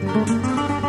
Música